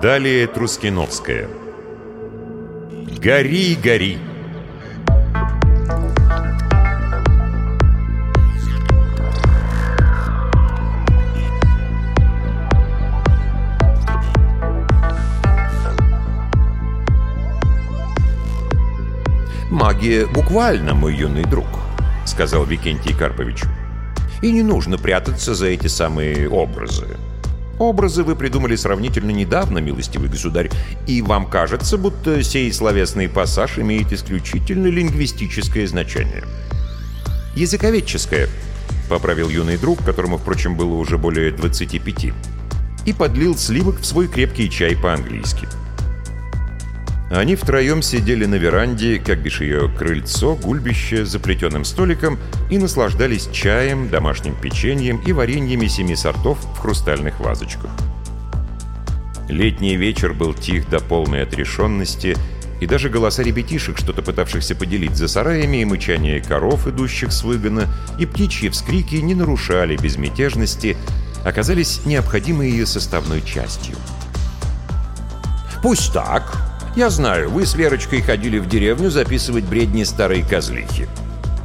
Далее Трускиновская. «Гори, гори!» «Магия буквально, мой юный друг», — сказал Викентий Карпович. «И не нужно прятаться за эти самые образы. Образы вы придумали сравнительно недавно, милостивый государь, и вам кажется, будто сей словесный пассаж имеет исключительно лингвистическое значение». «Языковедческое», — поправил юный друг, которому, впрочем, было уже более 25, и подлил сливок в свой крепкий чай по-английски. Они втроем сидели на веранде, как бишь ее крыльцо, гульбище, за плетеным столиком и наслаждались чаем, домашним печеньем и вареньями семи сортов в хрустальных вазочках. Летний вечер был тих до полной отрешенности, и даже голоса ребятишек, что-то пытавшихся поделить за сараями, и мычание коров, идущих с выгона, и птичьи вскрики не нарушали безмятежности, оказались необходимой ее составной частью. «Пусть так», я знаю, вы с Верочкой ходили в деревню записывать бредни старой козлихи.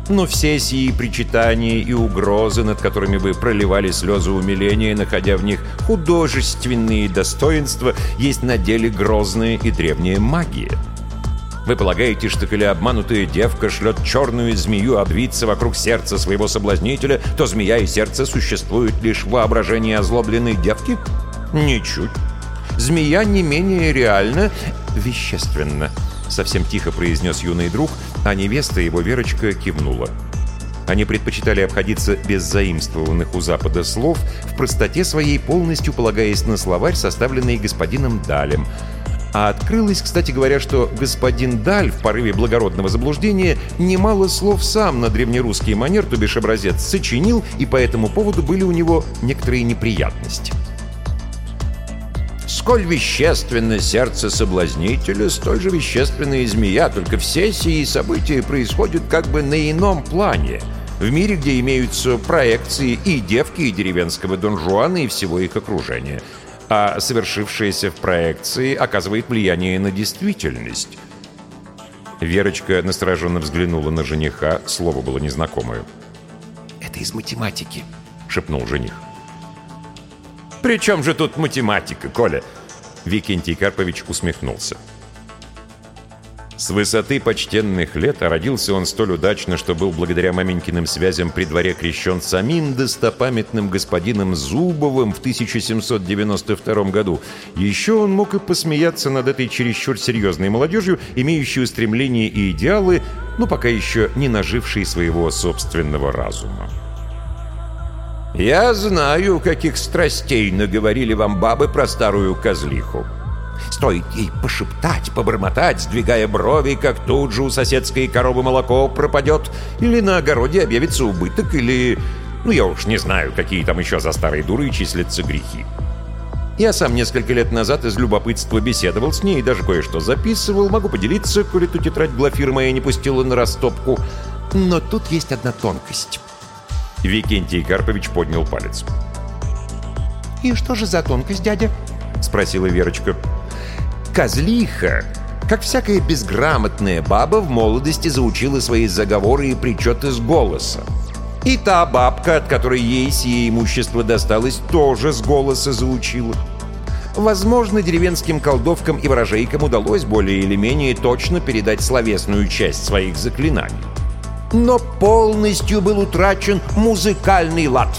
Но все сии причитания и угрозы, над которыми вы проливали слезы умиления, находя в них художественные достоинства, есть на деле грозная и древняя магия. Вы полагаете, что коли обманутая девка шлет черную змею обвиться вокруг сердца своего соблазнителя, то змея и сердце существуют лишь в воображении озлобленной девки? Ничуть. Змея не менее реальна, вещественно, совсем тихо произнес юный друг, а невеста его Верочка кивнула. Они предпочитали обходиться без заимствованных у Запада слов, в простоте своей полностью полагаясь на словарь, составленный господином Далем. А открылось, кстати говоря, что господин Даль в порыве благородного заблуждения немало слов сам на древнерусский манер, то бишь образец, сочинил, и по этому поводу были у него некоторые неприятности. Сколь вещественно сердце соблазнителя, столь же вещественна и змея, только все сии события происходят как бы на ином плане, в мире, где имеются проекции и девки, и деревенского донжуана, и всего их окружения. А совершившееся в проекции оказывает влияние на действительность. Верочка настороженно взглянула на жениха, слово было незнакомое. «Это из математики», — шепнул жених. «При чем же тут математика, Коля?» Викентий Карпович усмехнулся. С высоты почтенных лет, а родился он столь удачно, что был благодаря маменькиным связям при дворе крещен самим достопамятным господином Зубовым в 1792 году. Еще он мог и посмеяться над этой чересчур серьезной молодежью, имеющей устремления и идеалы, но пока еще не нажившей своего собственного разума. «Я знаю, каких страстей наговорили вам бабы про старую козлиху. Стоит ей пошептать, побормотать, сдвигая брови, как тут же у соседской коровы молоко пропадет, или на огороде объявится убыток, или... Ну, я уж не знаю, какие там еще за старые дуры числятся грехи. Я сам несколько лет назад из любопытства беседовал с ней и даже кое-что записывал. Могу поделиться, коли ту тетрадь Глафира моя не пустила на растопку. Но тут есть одна тонкость». Викентий Карпович поднял палец. «И что же за тонкость, дядя?» — спросила Верочка. «Козлиха, как всякая безграмотная баба, в молодости заучила свои заговоры и причеты с голоса. И та бабка, от которой ей сие имущество досталось, тоже с голоса заучила. Возможно, деревенским колдовкам и ворожейкам удалось более или менее точно передать словесную часть своих заклинаний но полностью был утрачен музыкальный лад.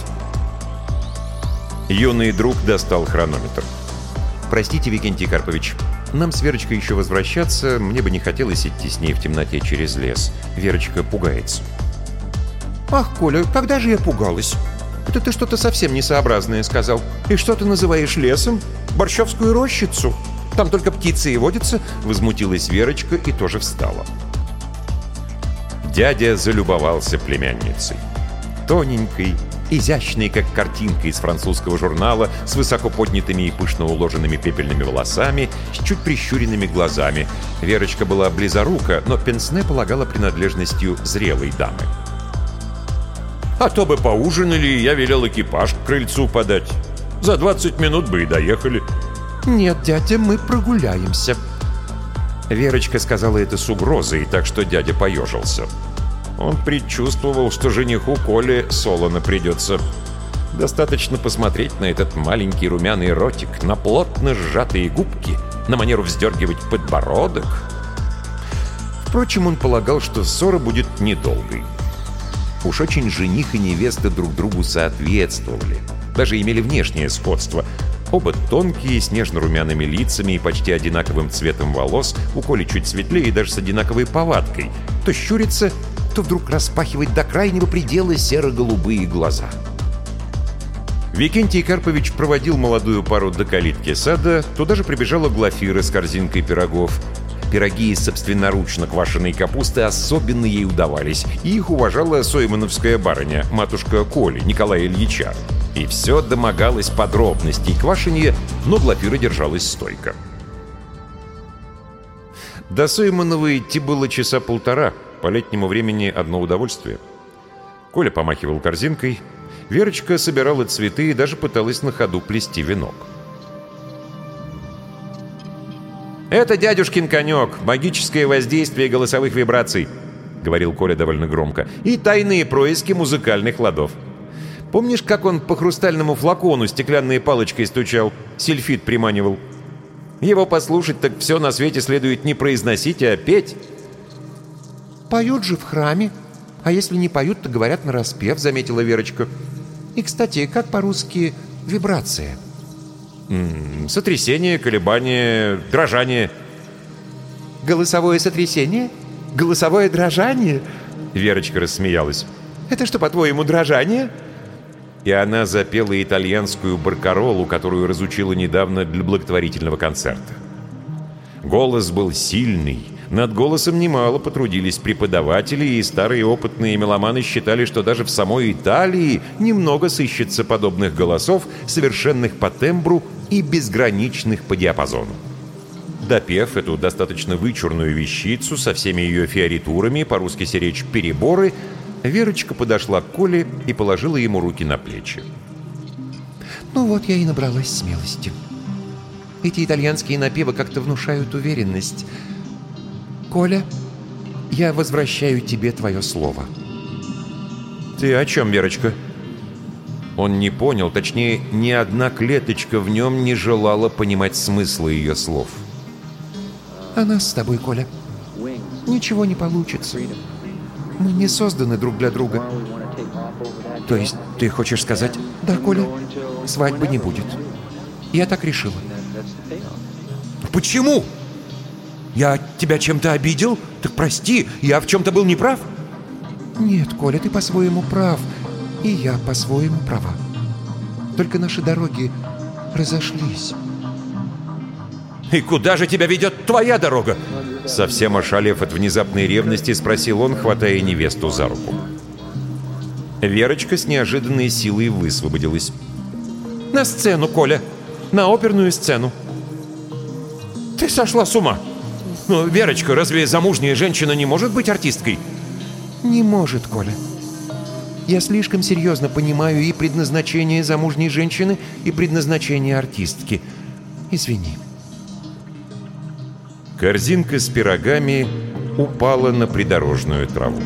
Юный друг достал хронометр. «Простите, Викентий Карпович, нам с Верочкой еще возвращаться, мне бы не хотелось идти с ней в темноте через лес. Верочка пугается». «Ах, Коля, когда же я пугалась? Это ты что-то совсем несообразное сказал. И что ты называешь лесом? Борщевскую рощицу? Там только птицы и водятся?» Возмутилась Верочка и тоже встала. Дядя залюбовался племянницей. Тоненькой, изящный, как картинка из французского журнала, с высоко поднятыми и пышно уложенными пепельными волосами, с чуть прищуренными глазами. Верочка была близорука, но Пенсне полагала принадлежностью зрелой дамы. «А то бы поужинали, я велел экипаж к крыльцу подать. За 20 минут бы и доехали». «Нет, дядя, мы прогуляемся». Верочка сказала это с угрозой, так что дядя поежился. Он предчувствовал, что жениху Коле солоно придется. Достаточно посмотреть на этот маленький румяный ротик, на плотно сжатые губки, на манеру вздергивать подбородок. Впрочем, он полагал, что ссора будет недолгой. Уж очень жених и невеста друг другу соответствовали. Даже имели внешнее сходство. Оба тонкие, с нежно-румяными лицами и почти одинаковым цветом волос, у Коли чуть светлее и даже с одинаковой повадкой. То щурится, то вдруг распахивает до крайнего предела серо-голубые глаза. Викентий Карпович проводил молодую пару до калитки сада, туда же прибежала Глафира с корзинкой пирогов. Пироги из собственноручно квашеной капусты особенно ей удавались, и их уважала соймановская барыня, матушка Коли, Николая Ильича. И все домогалось подробностей квашения, но Глафира держалась стойко. До Сойманова идти было часа полтора — по летнему времени одно удовольствие. Коля помахивал корзинкой, Верочка собирала цветы и даже пыталась на ходу плести венок. «Это дядюшкин конек, магическое воздействие голосовых вибраций», — говорил Коля довольно громко, «и тайные происки музыкальных ладов. Помнишь, как он по хрустальному флакону стеклянной палочкой стучал, сельфит приманивал? Его послушать, так все на свете следует не произносить, а петь». «Поют же в храме. А если не поют, то говорят на распев», — заметила Верочка. «И, кстати, как по-русски вибрация?» М -м, «Сотрясение, колебание, дрожание». «Голосовое сотрясение? Голосовое дрожание?» Верочка рассмеялась. «Это что, по-твоему, дрожание?» И она запела итальянскую баркаролу, которую разучила недавно для благотворительного концерта. Голос был сильный, над голосом немало потрудились преподаватели, и старые опытные меломаны считали, что даже в самой Италии немного сыщется подобных голосов, совершенных по тембру и безграничных по диапазону. Допев эту достаточно вычурную вещицу со всеми ее фиоритурами, по-русски сиречь «переборы», Верочка подошла к Коле и положила ему руки на плечи. «Ну вот я и набралась смелости. Эти итальянские напевы как-то внушают уверенность». «Коля, я возвращаю тебе твое слово». «Ты о чем, Верочка?» Он не понял, точнее, ни одна клеточка в нем не желала понимать смысла ее слов. «А нас с тобой, Коля, ничего не получится. Мы не созданы друг для друга». «То есть ты хочешь сказать...» «Да, Коля, свадьбы не будет. Я так решила». «Почему?» Я тебя чем-то обидел? Так прости, я в чем-то был неправ?» «Нет, Коля, ты по-своему прав, и я по-своему права. Только наши дороги разошлись». «И куда же тебя ведет твоя дорога?» Совсем ошалев от внезапной ревности, спросил он, хватая невесту за руку. Верочка с неожиданной силой высвободилась. «На сцену, Коля! На оперную сцену!» «Ты сошла с ума!» Ну, Верочка, разве замужняя женщина не может быть артисткой? Не может, Коля. Я слишком серьезно понимаю и предназначение замужней женщины, и предназначение артистки. Извини. Корзинка с пирогами упала на придорожную траву.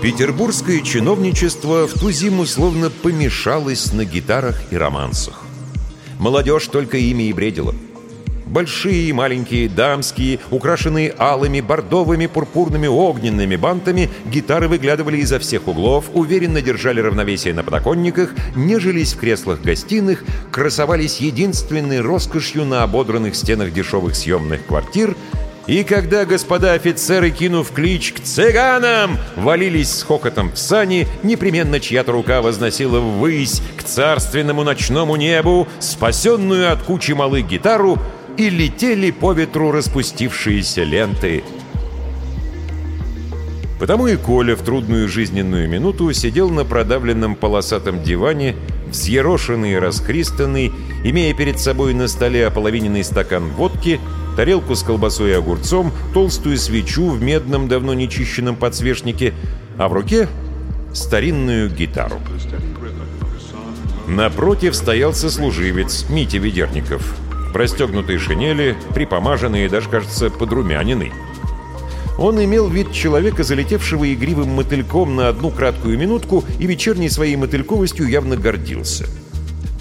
Петербургское чиновничество в ту зиму словно помешалось на гитарах и романсах. Молодежь только ими и бредила. Большие и маленькие, дамские, украшенные алыми, бордовыми, пурпурными, огненными бантами, гитары выглядывали изо всех углов, уверенно держали равновесие на подоконниках, нежились в креслах гостиных, красовались единственной роскошью на ободранных стенах дешевых съемных квартир. И когда господа офицеры, кинув клич к цыганам, валились с хохотом в сани, непременно чья-то рука возносила ввысь к царственному ночному небу спасенную от кучи малых гитару, и летели по ветру распустившиеся ленты. Потому и Коля в трудную жизненную минуту сидел на продавленном полосатом диване, взъерошенный и расхристанный, имея перед собой на столе ополовиненный стакан водки — тарелку с колбасой и огурцом, толстую свечу в медном, давно нечищенном подсвечнике, а в руке — старинную гитару. Напротив стоял сослуживец Митя Ведерников, в расстегнутой шинели, припомаженный и даже, кажется, подрумяненный. Он имел вид человека, залетевшего игривым мотыльком на одну краткую минутку и вечерней своей мотыльковостью явно гордился —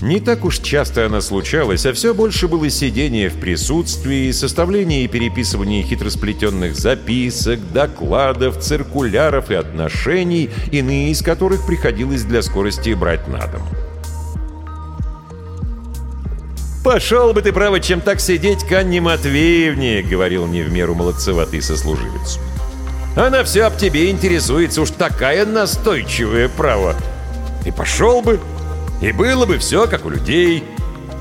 не так уж часто она случалась, а все больше было сидение в присутствии, составление и переписывание хитросплетенных записок, докладов, циркуляров и отношений, иные из которых приходилось для скорости брать на дом. «Пошел бы ты, право, чем так сидеть к Анне Матвеевне», — говорил не в меру молодцеватый сослуживец. «Она все об тебе интересуется, уж такая настойчивая, право. И пошел бы...» И было бы все как у людей.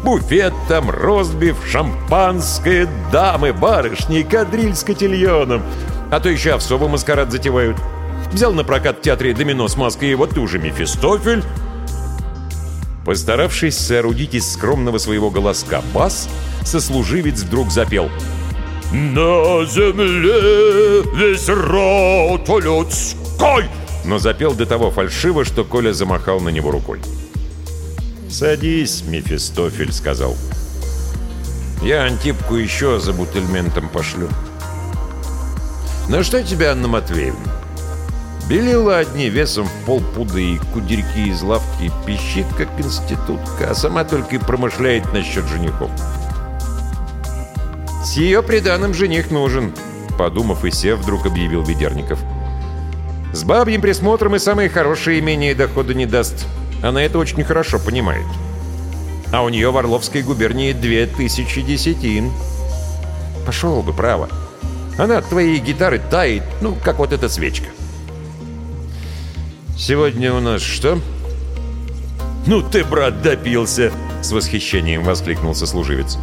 Буфет там, розбив, шампанское, дамы, барышни, кадриль с котельоном. А то еще овсовый маскарад затевают. Взял на прокат в театре домино с маской, и вот ты уже Мефистофель. Постаравшись соорудить из скромного своего голоска бас, сослуживец вдруг запел «На земле весь род людской!» Но запел до того фальшиво, что Коля замахал на него рукой. «Садись, Мефистофель», — сказал. «Я Антипку еще за бутыльментом пошлю». «Ну что тебе, Анна Матвеевна?» Белила одни весом в полпуда и кудерьки из лавки, пищит, как институтка, а сама только и промышляет насчет женихов. «С ее приданным жених нужен», — подумав и сев, вдруг объявил Ведерников. «С бабьим присмотром и самые хорошие имения дохода не даст. Она это очень хорошо понимает. А у нее в Орловской губернии две тысячи десятин. Пошел бы, право. Она от твоей гитары тает, ну, как вот эта свечка. Сегодня у нас что? «Ну ты, брат, допился!» — с восхищением воскликнул сослуживец.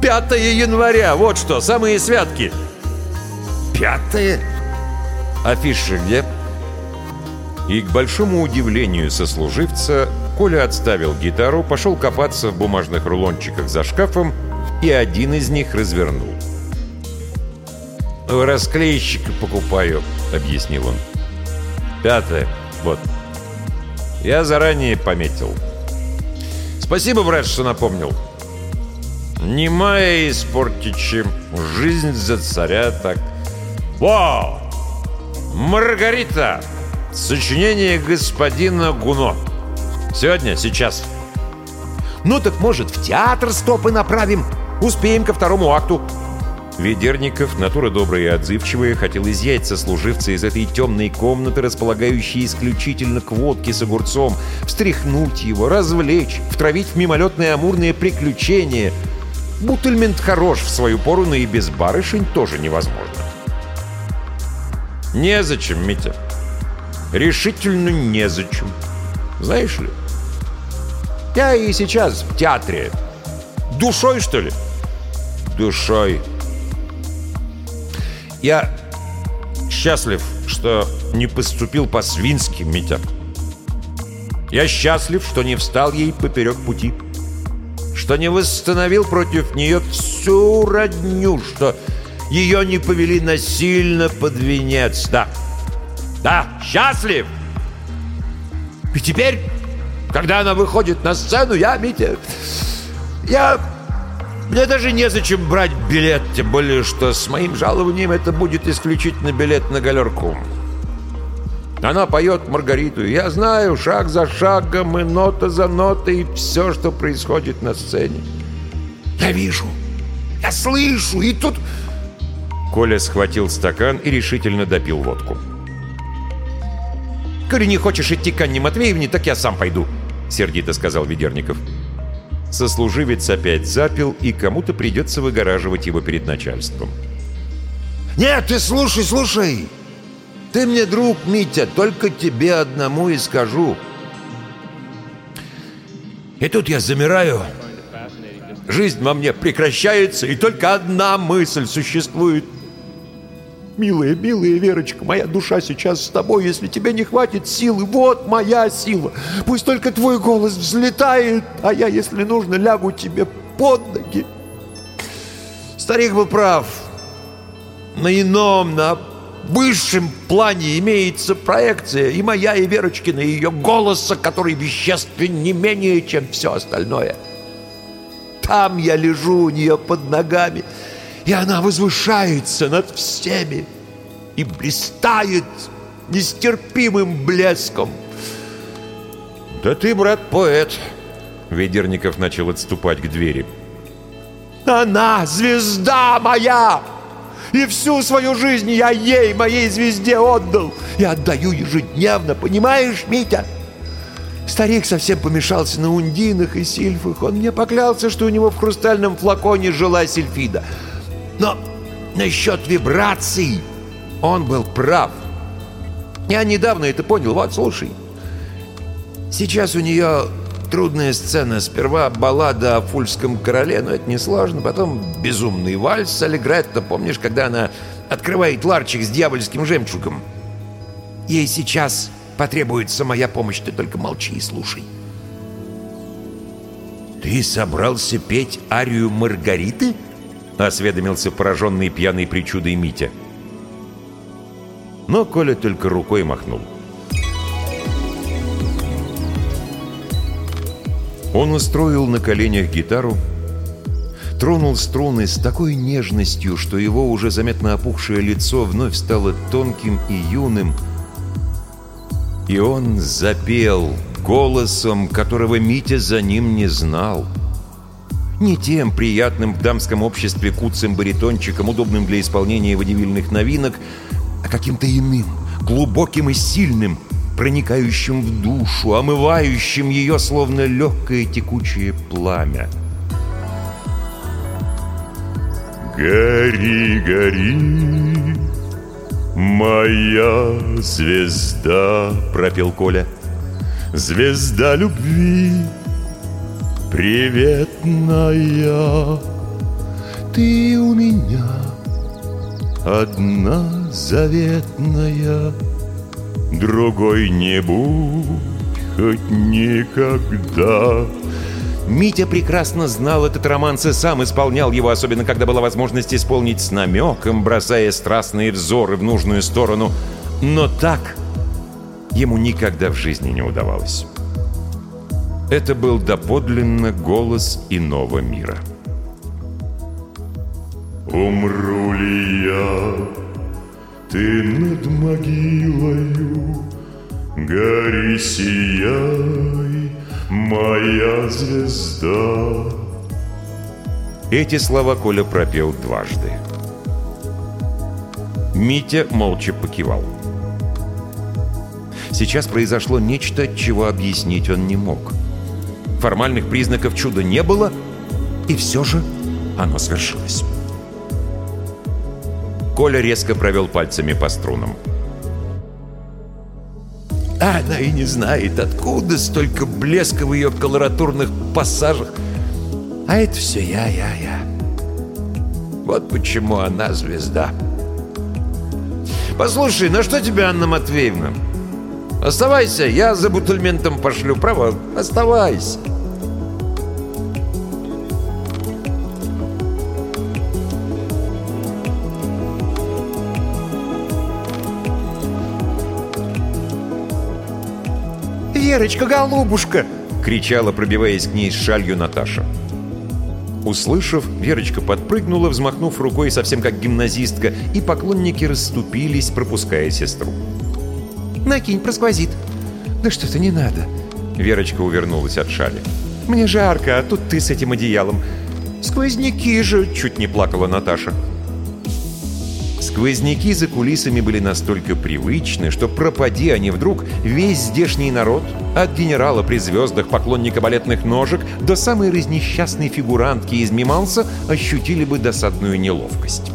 «Пятое января! Вот что! Самые святки!» «Пятое? Афиша где?» И, к большому удивлению сослуживца, Коля отставил гитару, пошел копаться в бумажных рулончиках за шкафом и один из них развернул. «Расклейщика покупаю», — объяснил он. «Пятое. Вот. Я заранее пометил. Спасибо, брат, что напомнил. Немая испортить чем. Жизнь за царя так. Вау! Маргарита!» Сочинение господина Гуно. Сегодня, сейчас. Ну так, может, в театр стопы направим? Успеем ко второму акту. Ведерников, натура добрая и отзывчивая, хотел изъять сослуживца из этой темной комнаты, располагающей исключительно к водке с огурцом, встряхнуть его, развлечь, втравить в мимолетные амурные приключения. Бутельмент хорош в свою пору, но и без барышень тоже невозможно. «Незачем, Митя», решительно незачем. Знаешь ли? Я и сейчас в театре. Душой, что ли? Душой. Я счастлив, что не поступил по-свински, Митя. Я счастлив, что не встал ей поперек пути. Что не восстановил против нее всю родню, что ее не повели насильно под венец. Да, да, счастлив. И теперь, когда она выходит на сцену, я, Митя, я... Мне даже незачем брать билет, тем более, что с моим жалованием это будет исключительно билет на галерку. Она поет Маргариту, я знаю шаг за шагом и нота за нотой все, что происходит на сцене. Я вижу, я слышу, и тут... Коля схватил стакан и решительно допил водку. «Коли не хочешь идти к Анне Матвеевне, так я сам пойду», — сердито сказал Ведерников. Сослуживец опять запил, и кому-то придется выгораживать его перед начальством. Нет, ты слушай, слушай! Ты мне друг, Митя, только тебе одному и скажу. И тут я замираю. Жизнь во мне прекращается, и только одна мысль существует. Милая, милая Верочка, моя душа сейчас с тобой. Если тебе не хватит силы, вот моя сила. Пусть только твой голос взлетает, а я, если нужно, лягу тебе под ноги. Старик был прав. На ином, на высшем плане имеется проекция и моя, и Верочкина, и ее голоса, который веществен не менее, чем все остальное. Там я лежу у нее под ногами, и она возвышается над всеми и блистает нестерпимым блеском. «Да ты, брат, поэт!» Ведерников начал отступать к двери. «Она звезда моя!» И всю свою жизнь я ей, моей звезде отдал. И отдаю ежедневно, понимаешь, Митя? Старик совсем помешался на ундинах и сильфах. Он мне поклялся, что у него в хрустальном флаконе жила сильфида. Но насчет вибраций он был прав. Я недавно это понял. Вот, слушай. Сейчас у нее трудная сцена. Сперва баллада о фульском короле, но это несложно. Потом безумный вальс с Аллегретто. Помнишь, когда она открывает ларчик с дьявольским жемчугом? Ей сейчас потребуется моя помощь. Ты только молчи и слушай. «Ты собрался петь арию Маргариты?» — осведомился пораженный пьяной причудой Митя. Но Коля только рукой махнул. Он устроил на коленях гитару, тронул струны с такой нежностью, что его уже заметно опухшее лицо вновь стало тонким и юным. И он запел голосом, которого Митя за ним не знал. Не тем приятным в дамском обществе куцым баритончиком, удобным для исполнения водевильных новинок, а каким-то иным, глубоким и сильным — проникающим в душу, омывающим ее, словно легкое текучее пламя. «Гори, гори, моя звезда!» — пропел Коля. «Звезда любви, приветная, ты у меня одна заветная» другой не будь хоть никогда. Митя прекрасно знал этот романс и сам исполнял его, особенно когда была возможность исполнить с намеком, бросая страстные взоры в нужную сторону. Но так ему никогда в жизни не удавалось. Это был доподлинно голос иного мира. «Умру ли я ты над могилою Гори, сияй, моя звезда Эти слова Коля пропел дважды. Митя молча покивал. Сейчас произошло нечто, чего объяснить он не мог. Формальных признаков чуда не было, и все же оно свершилось. Коля резко провел пальцами по струнам. Она и не знает, откуда столько блеска в ее колоратурных пассажах. А это все я, я, я. Вот почему она звезда. Послушай, на что тебе, Анна Матвеевна? Оставайся, я за бутульментом пошлю, право? Оставайся. «Верочка, голубушка!» — кричала, пробиваясь к ней с шалью Наташа. Услышав, Верочка подпрыгнула, взмахнув рукой совсем как гимназистка, и поклонники расступились, пропуская сестру. «Накинь, просквозит!» «Да что-то не надо!» Верочка увернулась от шали. «Мне жарко, а тут ты с этим одеялом!» «Сквозняки же!» — чуть не плакала Наташа. Сквозняки за кулисами были настолько привычны, что пропади они вдруг, весь здешний народ, от генерала при звездах, поклонника балетных ножек, до самой разнесчастной фигурантки из Миманса, ощутили бы досадную неловкость.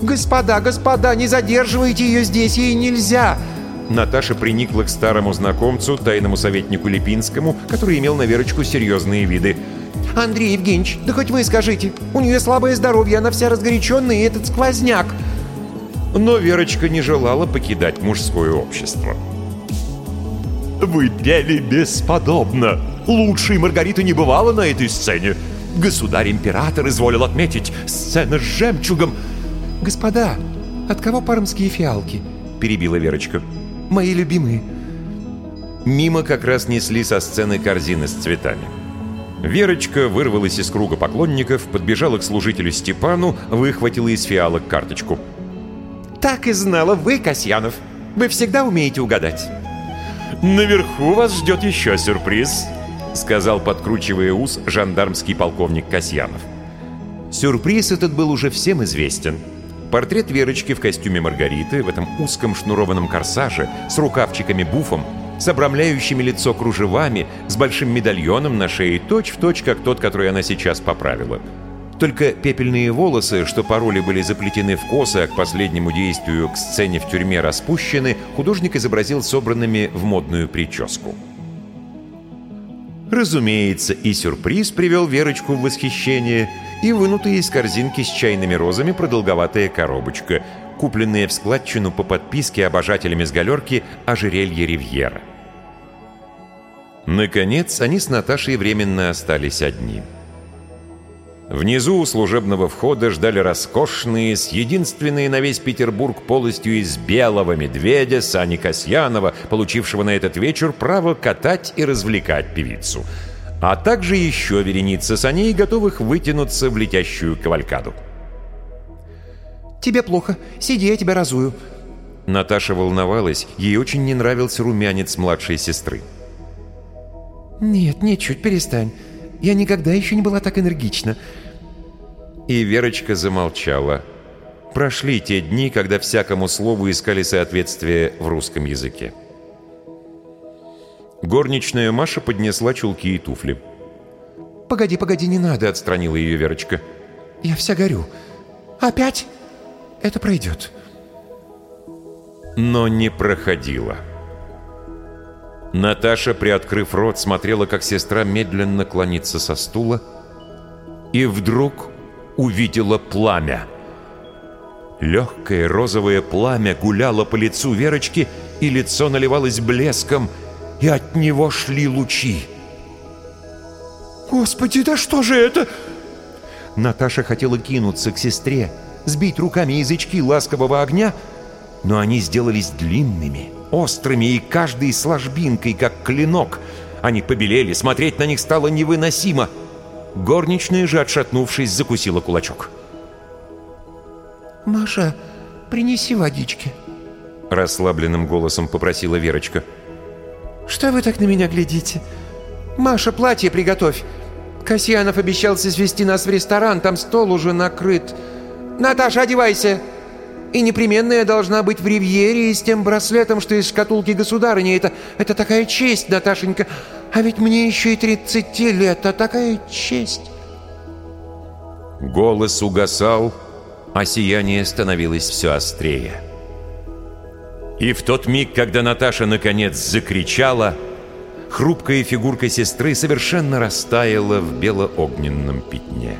«Господа, господа, не задерживайте ее здесь, ей нельзя!» Наташа приникла к старому знакомцу, тайному советнику Липинскому, который имел на Верочку серьезные виды. «Андрей Евгеньевич, да хоть вы скажите, у нее слабое здоровье, она вся разгоряченная, и этот сквозняк!» Но Верочка не желала покидать мужское общество. «Вы пели бесподобно! Лучшей Маргариты не бывало на этой сцене! Государь-император изволил отметить сцена с жемчугом!» «Господа, от кого пармские фиалки?» — перебила Верочка. «Мои любимые». Мимо как раз несли со сцены корзины с цветами. Верочка вырвалась из круга поклонников, подбежала к служителю Степану, выхватила из фиалок карточку. «Так и знала вы, Касьянов! Вы всегда умеете угадать!» «Наверху вас ждет еще сюрприз», — сказал, подкручивая ус, жандармский полковник Касьянов. Сюрприз этот был уже всем известен. Портрет Верочки в костюме Маргариты, в этом узком шнурованном корсаже, с рукавчиками-буфом, с обрамляющими лицо кружевами, с большим медальоном на шее, точь-в-точь, точь, как тот, который она сейчас поправила. Только пепельные волосы, что по роли были заплетены в косы, а к последнему действию к сцене в тюрьме распущены, художник изобразил собранными в модную прическу. Разумеется, и сюрприз привел Верочку в восхищение, и вынутая из корзинки с чайными розами продолговатая коробочка, купленная в складчину по подписке обожателями с галерки ожерелье Ривьера. Наконец, они с Наташей временно остались одни. Внизу у служебного входа ждали роскошные, с единственные на весь Петербург полностью из белого медведя Сани Касьянова, получившего на этот вечер право катать и развлекать певицу. А также еще вереница саней, готовых вытянуться в летящую кавалькаду. «Тебе плохо. Сиди, я тебя разую». Наташа волновалась, ей очень не нравился румянец младшей сестры. «Нет, нет, чуть перестань. Я никогда еще не была так энергична». И Верочка замолчала. Прошли те дни, когда всякому слову искали соответствие в русском языке. Горничная Маша поднесла чулки и туфли. «Погоди, погоди, не надо», — отстранила ее Верочка. «Я вся горю. Опять? Это пройдет». Но не проходила. Наташа, приоткрыв рот, смотрела, как сестра медленно клонится со стула, и вдруг увидела пламя. Легкое розовое пламя гуляло по лицу Верочки, и лицо наливалось блеском, и от него шли лучи. «Господи, да что же это?» Наташа хотела кинуться к сестре, сбить руками язычки ласкового огня, но они сделались длинными, острыми и каждой с ложбинкой, как клинок. Они побелели, смотреть на них стало невыносимо. Горничная же, отшатнувшись, закусила кулачок. «Маша, принеси водички», — расслабленным голосом попросила Верочка. «Что вы так на меня глядите? Маша, платье приготовь. Касьянов обещался свести нас в ресторан, там стол уже накрыт. Наташа, одевайся!» И непременно я должна быть в ривьере и с тем браслетом, что из шкатулки государыни. Это, это такая честь, Наташенька. А ведь мне еще и 30 лет, а такая честь. Голос угасал, а сияние становилось все острее. И в тот миг, когда Наташа наконец закричала, хрупкая фигурка сестры совершенно растаяла в белоогненном пятне.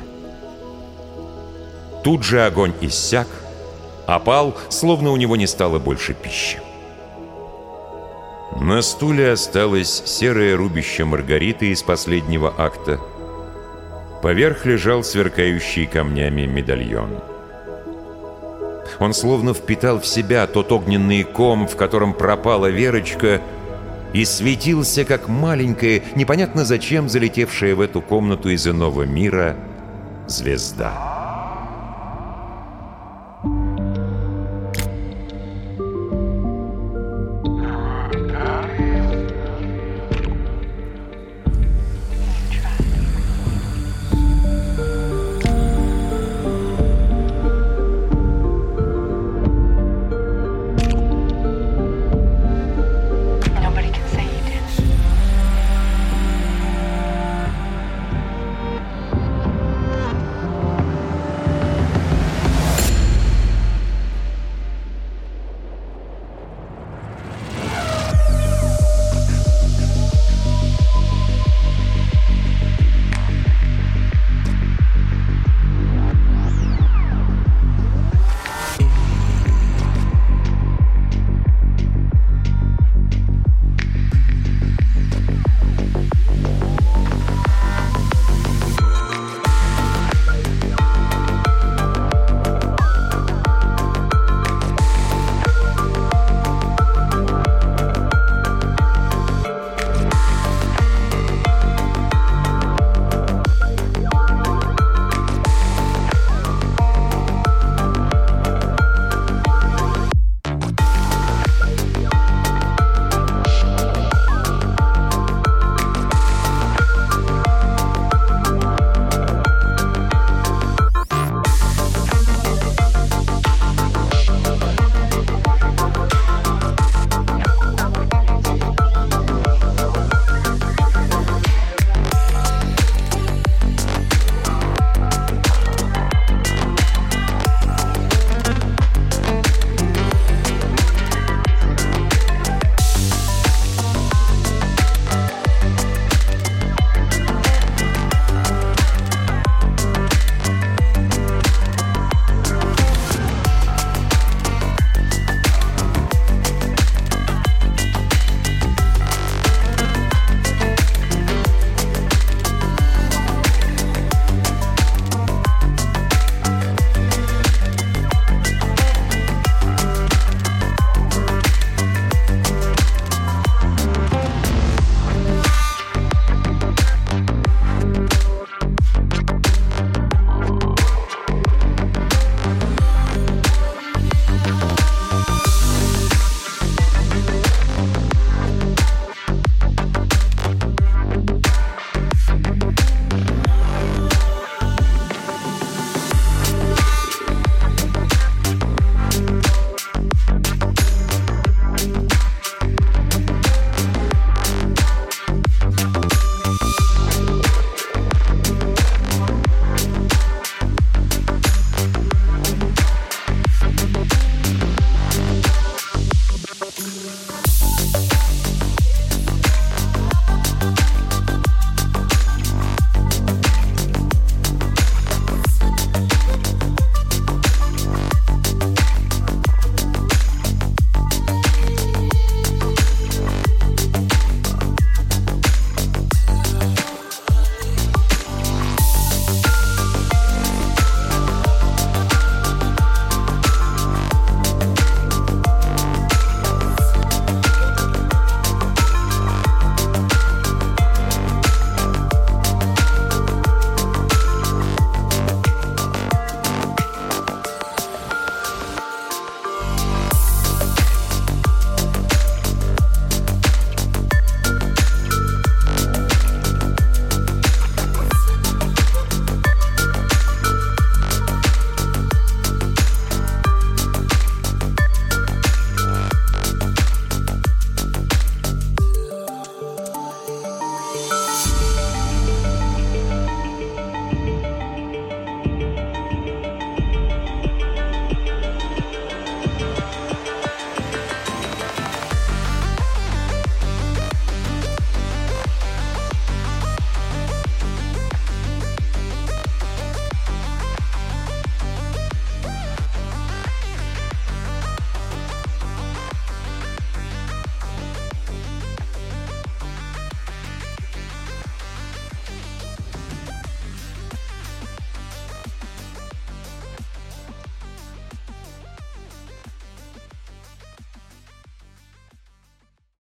Тут же огонь иссяк, опал, словно у него не стало больше пищи. На стуле осталось серое рубище Маргариты из последнего акта. Поверх лежал сверкающий камнями медальон. Он словно впитал в себя тот огненный ком, в котором пропала Верочка, и светился, как маленькая, непонятно зачем залетевшая в эту комнату из иного мира, звезда.